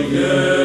again.